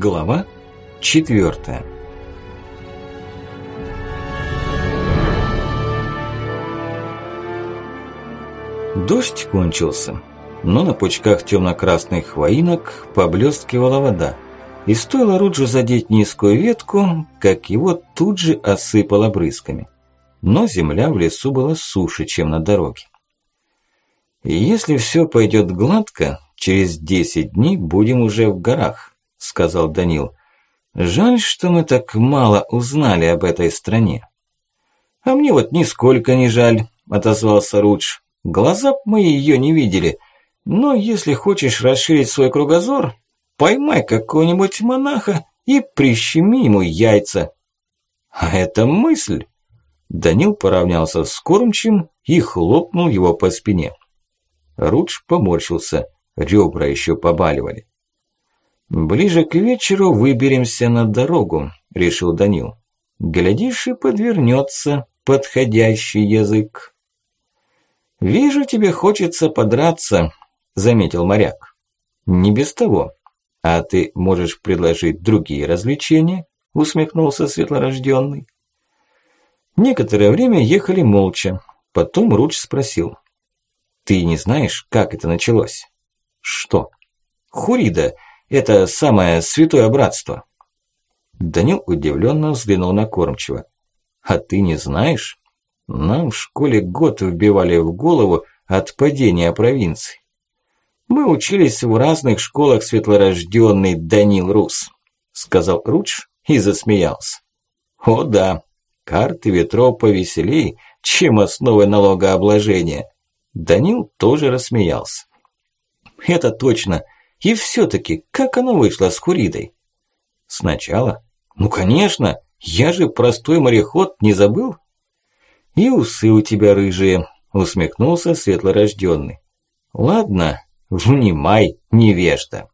Глава четвертая. Дождь кончился, но на пучках темно-красных хвоинок поблескивала вода, и стоило Руджу задеть низкую ветку, как его тут же осыпало брызгами. Но земля в лесу была суше, чем на дороге. Если все пойдет гладко, через 10 дней будем уже в горах, сказал Данил. Жаль, что мы так мало узнали об этой стране. А мне вот нисколько не жаль, отозвался Рудж. Глаза б мы ее не видели. Но если хочешь расширить свой кругозор, поймай какого-нибудь монаха и прищеми ему яйца. А это мысль. Данил поравнялся с кормчим и хлопнул его по спине. Рудж поморщился, ребра еще побаливали. «Ближе к вечеру выберемся на дорогу», – решил Данил. «Глядишь, и подвернется подходящий язык». «Вижу, тебе хочется подраться», – заметил моряк. «Не без того. А ты можешь предложить другие развлечения?» – усмехнулся светлорожденный. Некоторое время ехали молча. Потом Руч спросил. «Ты не знаешь, как это началось?» «Что?» «Хурида, это самое святое братство». Данил удивленно взглянул на кормчего. «А ты не знаешь? Нам в школе год вбивали в голову от падения провинций. Мы учились в разных школах светлорожденный Данил Рус», сказал Руч и засмеялся. «О да, карты ветров повеселей, чем основы налогообложения». Данил тоже рассмеялся. «Это точно. И все-таки, как оно вышло с Хуридой?» «Сначала? Ну, конечно. Я же простой мореход, не забыл?» «И усы у тебя рыжие», – усмехнулся светлорожденный. «Ладно, внимай, невежда».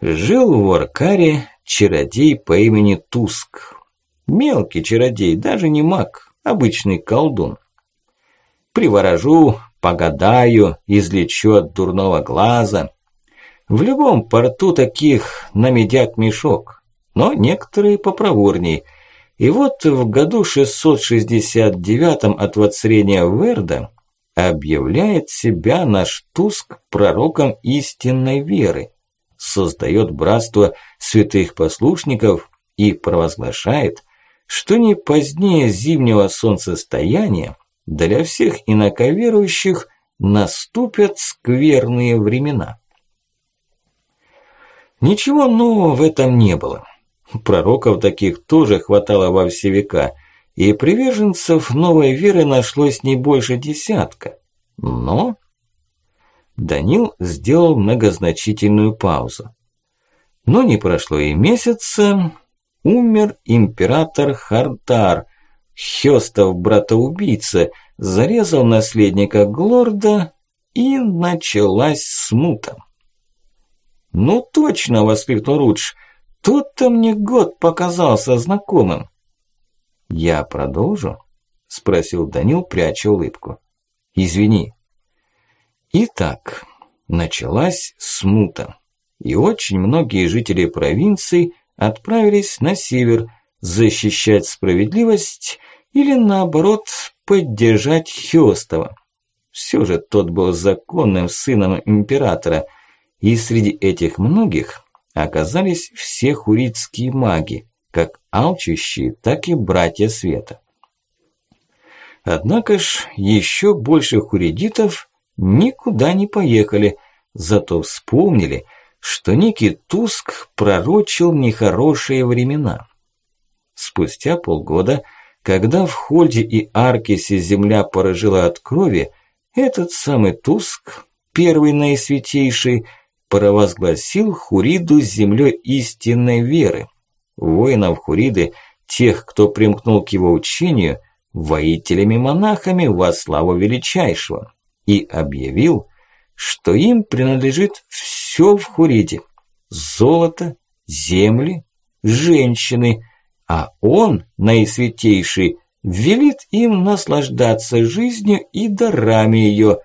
Жил в Оркаре чародей по имени Туск. Мелкий чародей, даже не маг, обычный колдун. Приворожу, погадаю, излечу от дурного глаза. В любом порту таких намедят мешок, но некоторые попроворней. И вот в году 669 от воцарения Верда объявляет себя наш Туск пророком истинной веры, создает братство святых послушников и провозглашает, что не позднее зимнего солнцестояния для всех инаковерующих наступят скверные времена. Ничего нового в этом не было. Пророков таких тоже хватало во все века, и приверженцев новой веры нашлось не больше десятка. Но... Данил сделал многозначительную паузу. Но не прошло и месяца, умер император Хартар – Хёстов брата-убийца зарезал наследника Глорда, и началась смута. «Ну точно!» – воскликнул Рудж. «Тут-то мне год показался знакомым». «Я продолжу?» – спросил Данил, пряча улыбку. «Извини». Итак, началась смута, и очень многие жители провинции отправились на север защищать справедливость или наоборот поддержать Хёстова. Все же тот был законным сыном императора, и среди этих многих оказались все хуритские маги, как алчущие, так и братья света. Однако ж еще больше хуридитов никуда не поехали, зато вспомнили, что некий Туск пророчил нехорошие времена. Спустя полгода – когда в Хольде и Аркисе земля поражила от крови, этот самый Туск, первый наисвятейший, провозгласил Хуриду землей истинной веры. Воинов Хуриды, тех, кто примкнул к его учению, воителями-монахами во славу величайшего, и объявил, что им принадлежит все в Хуриде – золото, земли, женщины, а он, наисвятейший, велит им наслаждаться жизнью и дарами ее,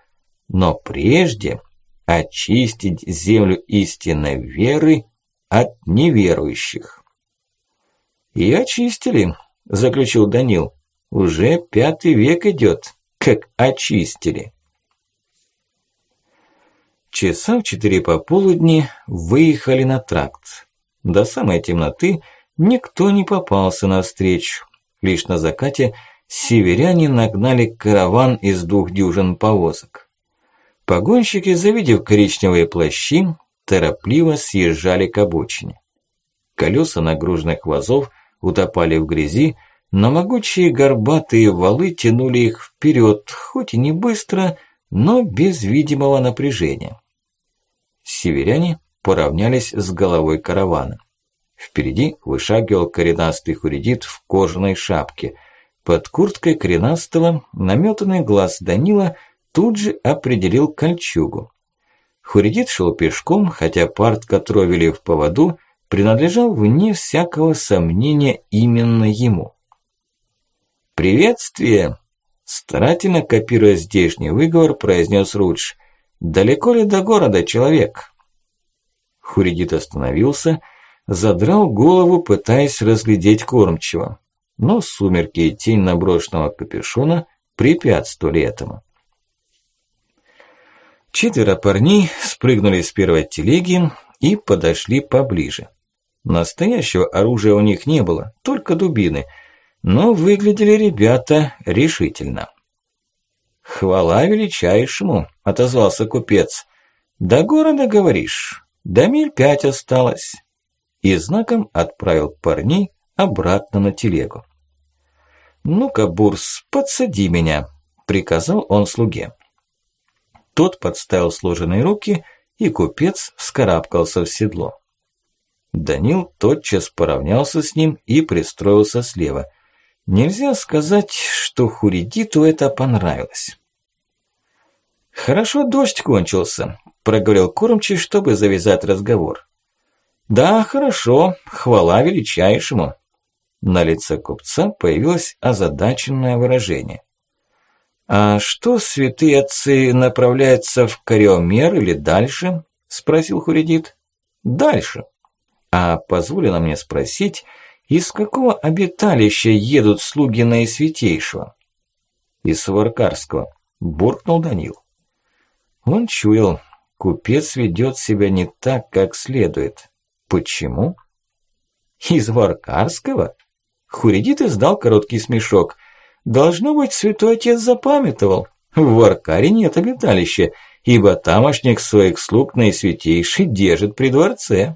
но прежде очистить землю истинной веры от неверующих. «И очистили», – заключил Данил. «Уже пятый век идет, как очистили». Часа в четыре пополудни выехали на тракт. До самой темноты никто не попался навстречу. Лишь на закате северяне нагнали караван из двух дюжин повозок. Погонщики, завидев коричневые плащи, торопливо съезжали к обочине. Колеса нагруженных вазов утопали в грязи, но могучие горбатые валы тянули их вперед, хоть и не быстро, но без видимого напряжения. Северяне поравнялись с головой каравана. Впереди вышагивал коренастый хуридит в кожаной шапке. Под курткой коренастого наметанный глаз Данила тут же определил кольчугу. Хуридит шел пешком, хотя парт, которого вели в поводу, принадлежал вне всякого сомнения именно ему. «Приветствие!» Старательно копируя здешний выговор, произнес Рудж. «Далеко ли до города, человек?» Хуридит остановился, задрал голову, пытаясь разглядеть кормчего. Но сумерки и тень наброшенного капюшона препятствовали этому. Четверо парней спрыгнули с первой телеги и подошли поближе. Настоящего оружия у них не было, только дубины, но выглядели ребята решительно. «Хвала величайшему», – отозвался купец. «До города, говоришь? До миль пять осталось». И знаком отправил парней обратно на телегу. «Ну-ка, Бурс, подсади меня», – приказал он слуге. Тот подставил сложенные руки, и купец вскарабкался в седло. Данил тотчас поравнялся с ним и пристроился слева. Нельзя сказать, что Хуридиту это понравилось. «Хорошо дождь кончился», – проговорил кормчий, чтобы завязать разговор. «Да, хорошо, хвала величайшему». На лице купца появилось озадаченное выражение. «А что, святые отцы, направляются в Кариомер или дальше?» – спросил Хуридит. «Дальше. А позволено мне спросить, из какого обиталища едут слуги Наисвятейшего?» «Из Варкарского», – буркнул Данил. Он чуял, купец ведет себя не так, как следует. Почему? Из Варкарского? Хуридит издал короткий смешок. Должно быть, святой отец запамятовал. В Варкаре нет обиталища, ибо тамошник своих слуг наисвятейший держит при дворце.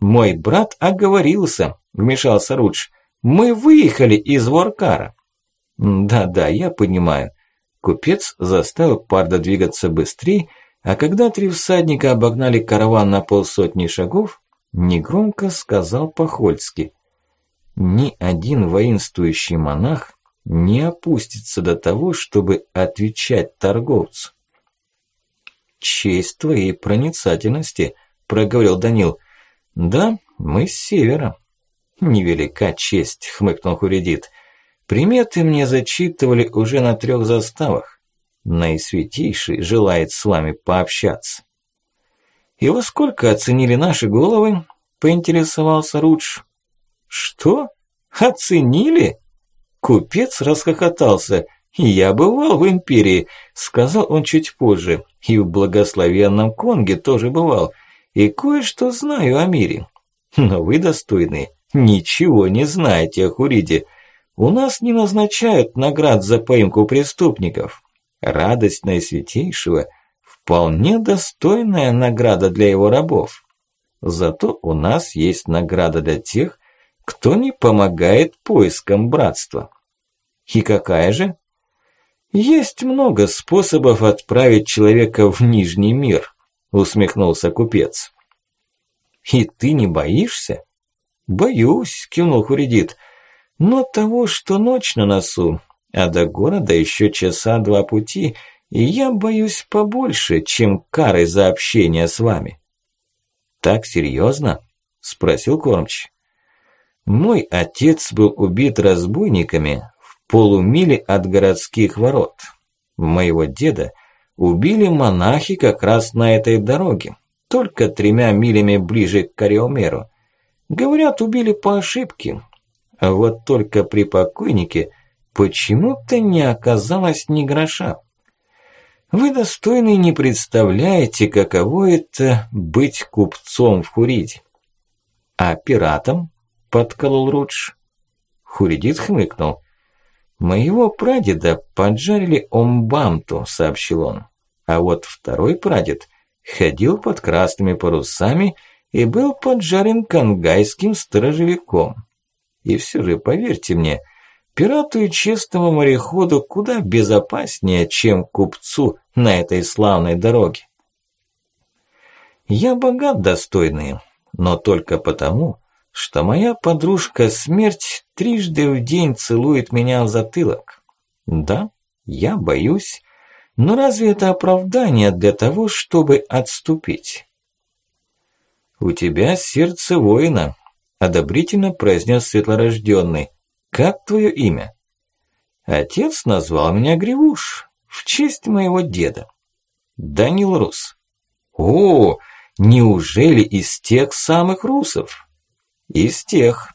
«Мой брат оговорился», – вмешался Рудж. «Мы выехали из Варкара». «Да-да, я понимаю». Купец заставил Парда двигаться быстрее, а когда три всадника обогнали караван на полсотни шагов, негромко сказал Похольски. Ни один воинствующий монах не опустится до того, чтобы отвечать торговцу. «Честь твоей проницательности», – проговорил Данил. «Да, мы с севера». «Невелика честь», – хмыкнул Хуридит. «Приметы мне зачитывали уже на трех заставах. Наисвятейший желает с вами пообщаться». «И во сколько оценили наши головы?» – поинтересовался Рудж. «Что? Оценили?» Купец расхохотался. «Я бывал в Империи», – сказал он чуть позже. «И в благословенном Конге тоже бывал. И кое-что знаю о мире. Но вы, достойные, ничего не знаете о Хуриде. У нас не назначают наград за поимку преступников. Радость Наисвятейшего – вполне достойная награда для его рабов. Зато у нас есть награда для тех, кто не помогает поискам братства. И какая же? Есть много способов отправить человека в Нижний мир, усмехнулся купец. И ты не боишься? Боюсь, кивнул Хуридит. Но того, что ночь на носу, а до города еще часа два пути, и я боюсь побольше, чем кары за общение с вами. Так серьезно? Спросил Кормч. Мой отец был убит разбойниками в полумиле от городских ворот. Моего деда убили монахи как раз на этой дороге. только тремя милями ближе к Кариомеру. Говорят, убили по ошибке. А вот только при покойнике почему-то не оказалось ни гроша. Вы, достойный, не представляете, каково это быть купцом в Хуриде. А пиратом? Подколол Рудж. Хуридит хмыкнул. Моего прадеда поджарили Омбамту, сообщил он. А вот второй прадед ходил под красными парусами и был поджарен кангайским сторожевиком. И все же, поверьте мне, пирату и честному мореходу куда безопаснее, чем купцу на этой славной дороге. Я богат, достойный, но только потому, что моя подружка смерть трижды в день целует меня в затылок. Да, я боюсь, но разве это оправдание для того, чтобы отступить? «У тебя сердце воина», – одобрительно произнес светлорожденный. «Как твое имя?» «Отец назвал меня Гривуш, в честь моего деда». «Данил Рус». «О, неужели из тех самых русов?» «Из тех».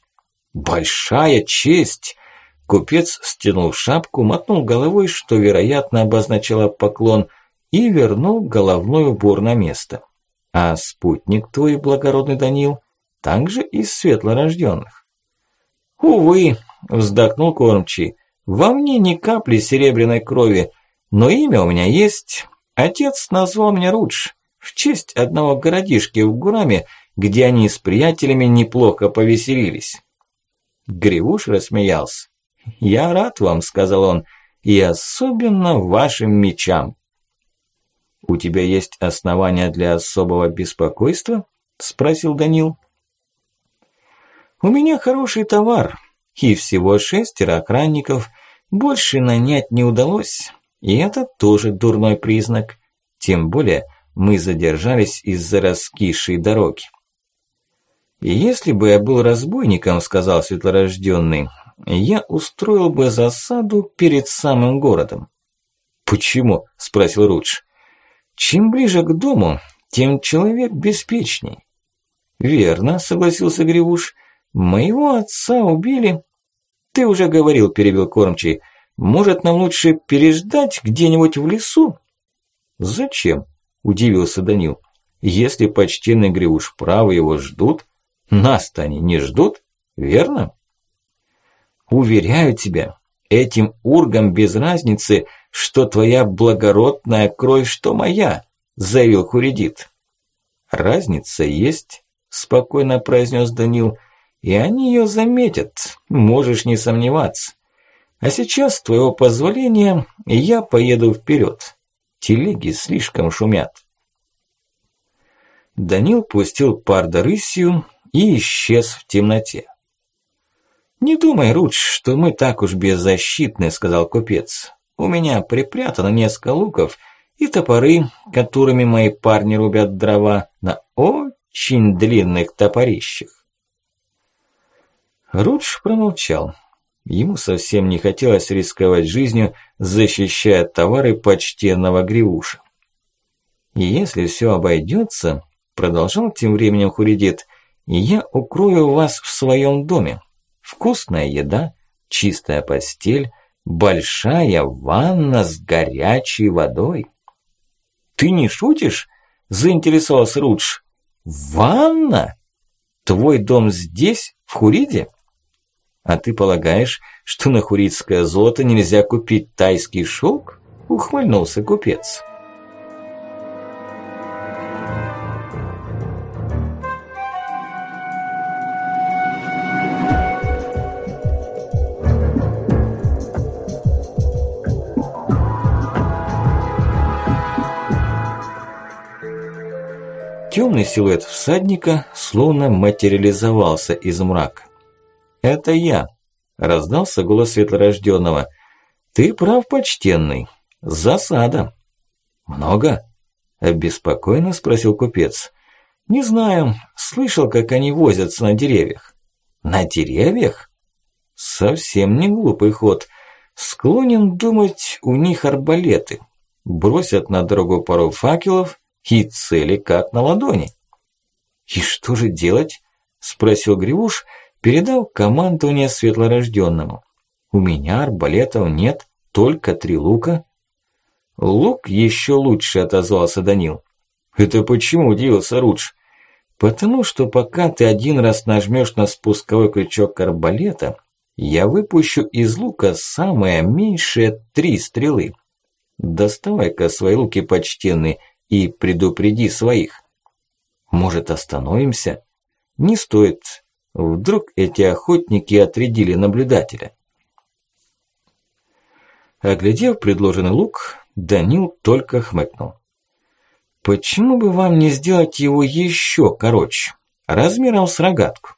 «Большая честь!» Купец стянул шапку, мотнул головой, что, вероятно, обозначало поклон, и вернул головной убор на место. А спутник твой, благородный Данил, также из светлорожденных. Увы, вздохнул кормчий, во мне ни капли серебряной крови, но имя у меня есть. Отец назвал меня Рудж, в честь одного городишки в Гураме, где они с приятелями неплохо повеселились. Гривуш рассмеялся. «Я рад вам», – сказал он, – «и особенно вашим мечам». «У тебя есть основания для особого беспокойства?» – спросил Данил. «У меня хороший товар, и всего шестеро охранников, больше нанять не удалось, и это тоже дурной признак, тем более мы задержались из-за раскисшей дороги». «Если бы я был разбойником», – сказал светлорожденный, я устроил бы засаду перед самым городом. «Почему?» – спросил Рудж. «Чем ближе к дому, тем человек беспечней». «Верно», – согласился Гривуш. «Моего отца убили...» «Ты уже говорил», – перебил кормчий. «Может, нам лучше переждать где-нибудь в лесу?» «Зачем?» – удивился Данил. «Если почтенный Гривуш правы его ждут, нас-то они не ждут, верно?» Уверяю тебя, этим ургам без разницы, что твоя благородная кровь, что моя, заявил Хуридит. Разница есть, спокойно произнес Данил, и они ее заметят, можешь не сомневаться. А сейчас, с твоего позволения, я поеду вперед. Телеги слишком шумят. Данил пустил парда рысью и исчез в темноте. «Не думай, Рудж, что мы так уж беззащитны», – сказал купец. «У меня припрятано несколько луков и топоры, которыми мои парни рубят дрова на очень длинных топорищах». Рудж промолчал. Ему совсем не хотелось рисковать жизнью, защищая товары почтенного Гривуша. «И если все обойдется», – продолжал тем временем Хуридит, – «я укрою вас в своем доме. Вкусная еда, чистая постель, большая ванна с горячей водой. «Ты не шутишь?» – заинтересовался Рудж. «Ванна? Твой дом здесь, в Хуриде?» «А ты полагаешь, что на хуридское золото нельзя купить тайский шелк?» – ухмыльнулся купец. Темный силуэт всадника словно материализовался из мрака. «Это я», – раздался голос светлорожденного. «Ты прав, почтенный. Засада». «Много?» – обеспокоенно спросил купец. «Не знаю. Слышал, как они возятся на деревьях». «На деревьях?» «Совсем не глупый ход. Склонен думать, у них арбалеты. Бросят на дорогу пару факелов, И цели как на ладони. «И что же делать?» – спросил Гривуш, передав командование светлорожденному. «У меня арбалетов нет, только три лука». «Лук еще лучше», – отозвался Данил. «Это почему?» – удивился Рудж. «Потому что пока ты один раз нажмешь на спусковой крючок арбалета, я выпущу из лука самое меньшее три стрелы. Доставай-ка свои луки почтенные и предупреди своих. Может, остановимся? Не стоит. Вдруг эти охотники отрядили наблюдателя. Оглядев предложенный лук, Данил только хмыкнул. Почему бы вам не сделать его еще короче, размером с рогатку?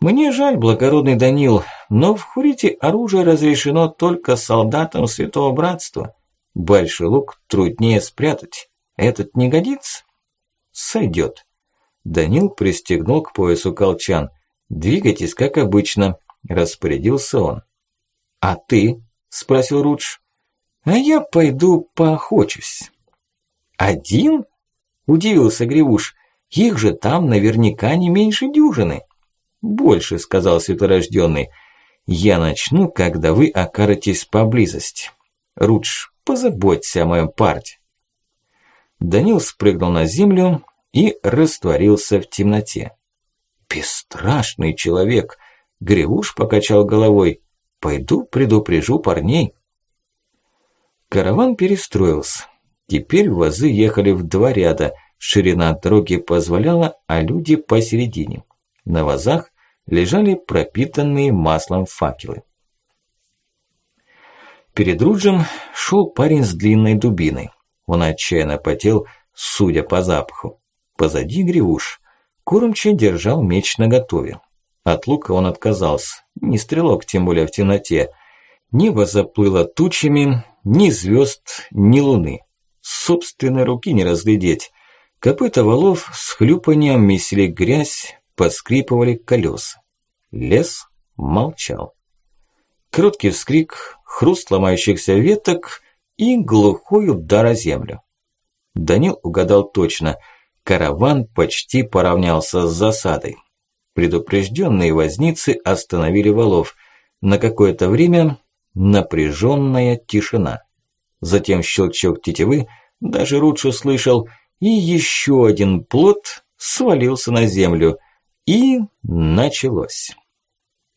Мне жаль, благородный Данил, но в Хурите оружие разрешено только солдатам Святого Братства. Большой лук труднее спрятать. Этот не годится? Сойдет. Данил пристегнул к поясу колчан. Двигайтесь, как обычно, распорядился он. А ты? Спросил Рудж. А я пойду поохочусь. Один? Удивился Гривуш. Их же там наверняка не меньше дюжины. «Больше», – сказал светлорожденный. «Я начну, когда вы окажетесь поблизости. Рудж, позаботься о моем парте». Данил спрыгнул на землю и растворился в темноте. «Бесстрашный человек!» – Гривуш покачал головой. «Пойду предупрежу парней». Караван перестроился. Теперь вазы ехали в два ряда, ширина дороги позволяла, а люди посередине. На вазах лежали пропитанные маслом факелы. Перед Руджем шел парень с длинной дубиной. Он отчаянно потел, судя по запаху. Позади Гривуш. Кормчий держал меч наготове. От лука он отказался. Не стрелок, тем более в темноте. Небо заплыло тучами, ни звезд, ни луны. Собственной руки не разглядеть. Копыта валов с хлюпанием месили грязь, поскрипывали колеса. Лес молчал. Короткий вскрик, хруст ломающихся веток и глухой удар о землю. Данил угадал точно. Караван почти поравнялся с засадой. Предупрежденные возницы остановили валов. На какое-то время напряженная тишина. Затем щелчок тетивы, даже Рудж услышал, и еще один плод свалился на землю – и началось.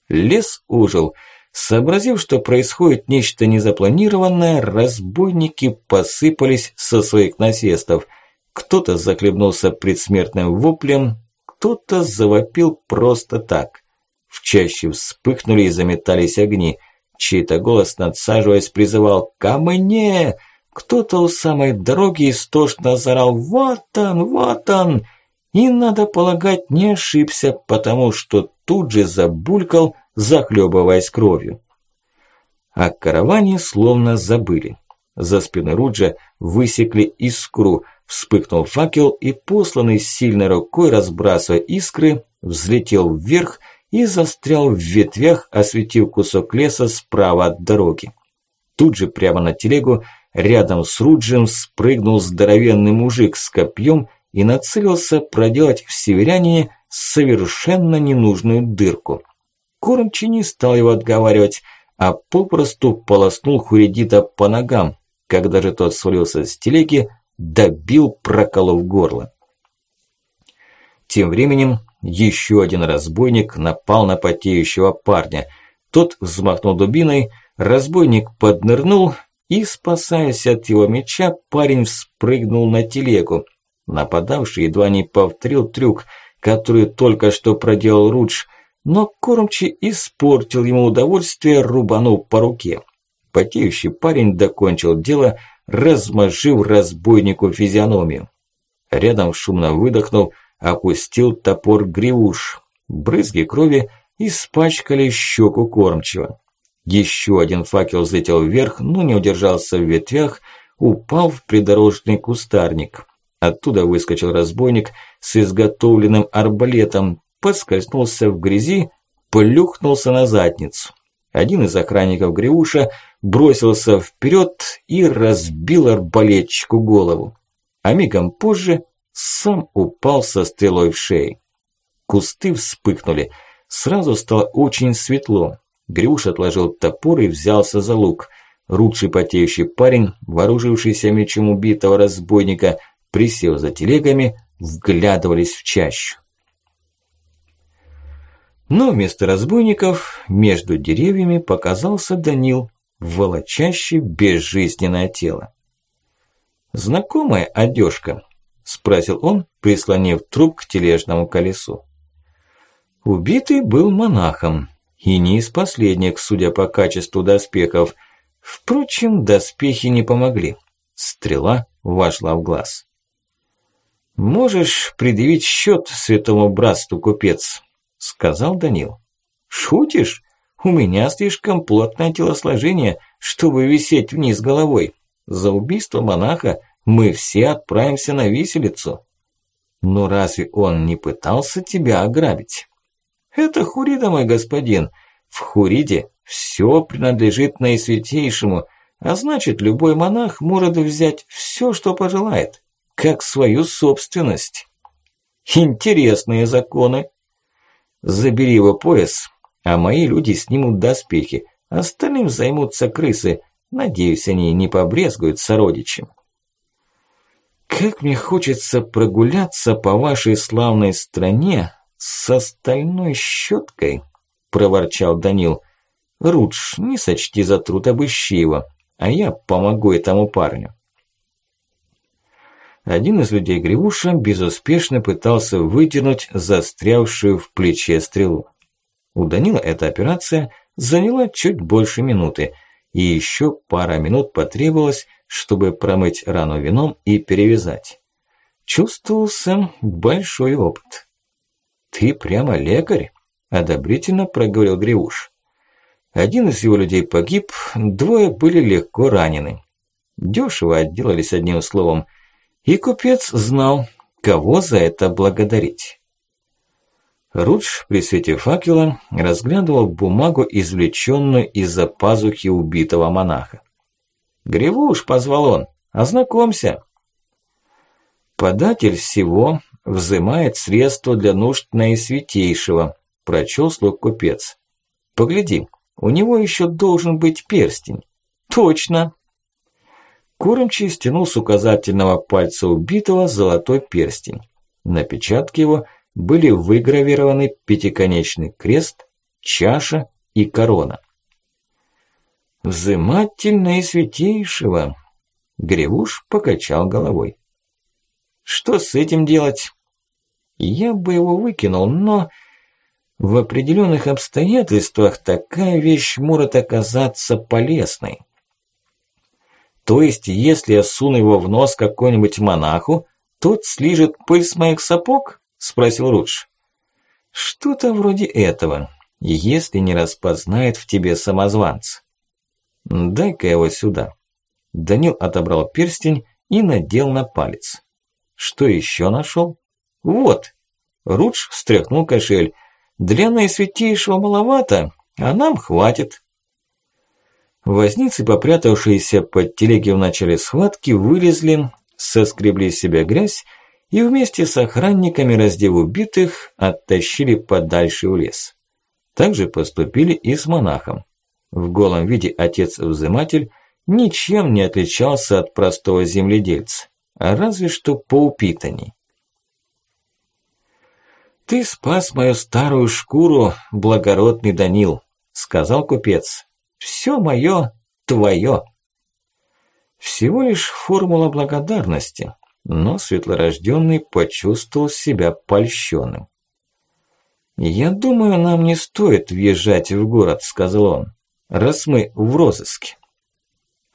Лес ужил. Сообразив, что происходит нечто незапланированное, разбойники посыпались со своих насестов. Кто-то захлебнулся предсмертным воплем, кто-то завопил просто так. В чаще вспыхнули и заметались огни. Чей-то голос, надсаживаясь, призывал «Ко мне!» Кто-то у самой дороги истошно зарал «Вот он! Вот он!» И, надо полагать, не ошибся, потому что тут же забулькал, захлебываясь кровью. О караване словно забыли. За спиной Руджа высекли искру, вспыхнул факел и, посланный сильной рукой, разбрасывая искры, взлетел вверх и застрял в ветвях, осветив кусок леса справа от дороги. Тут же прямо на телегу рядом с Руджем спрыгнул здоровенный мужик с копьем и нацелился проделать в северянине совершенно ненужную дырку. Кормчий не стал его отговаривать, а попросту полоснул Хуридита по ногам, когда же тот свалился с телеги, добил, проколов горло. Тем временем еще один разбойник напал на потеющего парня. Тот взмахнул дубиной, разбойник поднырнул, и, спасаясь от его меча, парень спрыгнул на телегу. Нападавший едва не повторил трюк, который только что проделал Рудж, но кормчий испортил ему удовольствие, рубанув по руке. Потеющий парень докончил дело, размажив разбойнику физиономию. Рядом шумно выдохнул, опустил топор гривуш. Брызги крови испачкали щеку кормчего. Еще один факел взлетел вверх, но не удержался в ветвях, упал в придорожный кустарник. Оттуда выскочил разбойник с изготовленным арбалетом, поскользнулся в грязи, плюхнулся на задницу. Один из охранников Гриуша бросился вперед и разбил арбалетчику голову. а мигом позже сам упал со стрелой в шее. Кусты вспыхнули, сразу стало очень светло. Грюш отложил топор и взялся за лук. Рудший потеющий парень, вооружившийся мечом убитого разбойника, присел за телегами, вглядывались в чащу. Но вместо разбойников между деревьями показался Данил, волочащий безжизненное тело. «Знакомая одежка?» – спросил он, прислонив труп к тележному колесу. Убитый был монахом, и не из последних, судя по качеству доспехов. Впрочем, доспехи не помогли. Стрела вошла в глаз. «Можешь предъявить счет святому братству, купец», – сказал Данил. «Шутишь? У меня слишком плотное телосложение, чтобы висеть вниз головой. За убийство монаха мы все отправимся на виселицу». «Но разве он не пытался тебя ограбить?» Это Хурида, мой господин. В Хуриде все принадлежит наисвятейшему, а значит, любой монах может взять все, что пожелает, как свою собственность. Интересные законы. Забери его пояс, а мои люди снимут доспехи, остальным займутся крысы. Надеюсь, они не побрезгуют сородичем. Как мне хочется прогуляться по вашей славной стране «С остальной щеткой?» – проворчал Данил. «Рудж, не сочти за труд, обыщи его, а я помогу этому парню». Один из людей Гривуша безуспешно пытался вытянуть застрявшую в плече стрелу. У Данила эта операция заняла чуть больше минуты, и еще пара минут потребовалось, чтобы промыть рану вином и перевязать. Чувствовался большой опыт. «Ты прямо лекарь?» – одобрительно проговорил Гривуш. Один из его людей погиб, двое были легко ранены. Дёшево отделались одним словом, и купец знал, кого за это благодарить. Рудж при свете факела разглядывал бумагу, извлеченную из-за пазухи убитого монаха. «Гривуш», – позвал он, – «ознакомься». Податель всего взымает средства для нужд наисвятейшего, прочел слуг купец. Погляди, у него еще должен быть перстень. Точно. Кормчий стянул с указательного пальца убитого золотой перстень. На печатке его были выгравированы пятиконечный крест, чаша и корона. «Взыматель наисвятейшего!» Гревуш покачал головой. «Что с этим делать?» Я бы его выкинул, но в определенных обстоятельствах такая вещь может оказаться полезной. То есть, если я суну его в нос какой-нибудь монаху, тот слижет пыль с моих сапог? Спросил Рудж. Что-то вроде этого, если не распознает в тебе самозванца. Дай-ка его сюда. Данил отобрал перстень и надел на палец. Что еще нашел? «Вот!» Рудж встряхнул кошель. «Для наисвятейшего маловато, а нам хватит». Возницы, попрятавшиеся под телеги в начале схватки, вылезли, соскребли с себя грязь и вместе с охранниками, раздев убитых, оттащили подальше в лес. Так же поступили и с монахом. В голом виде отец-взыматель ничем не отличался от простого земледельца, разве что поупитанней. «Ты спас мою старую шкуру, благородный Данил», – сказал купец. «Всё моё твоё». Всего лишь формула благодарности, но светлорожденный почувствовал себя польщенным. «Я думаю, нам не стоит въезжать в город», – сказал он, – «раз мы в розыске».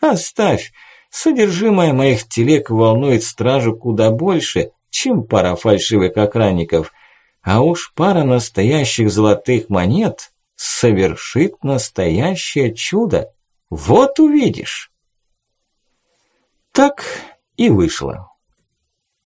«Оставь, содержимое моих телег волнует стражу куда больше, чем пара фальшивых охранников – а уж пара настоящих золотых монет совершит настоящее чудо. Вот увидишь. Так и вышло.